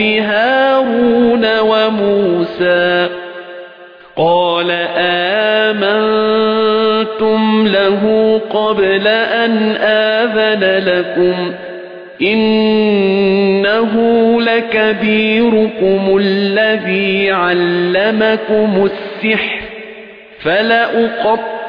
هارون وموسى قال آمنتم له قبل أن آذن لكم إنه لكبيركم الذي علمكم السحر فلأقطعن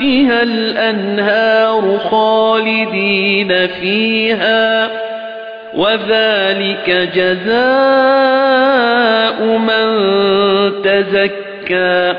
تحتها الأنهار خالدين فيها وذلك جزاء من تزكى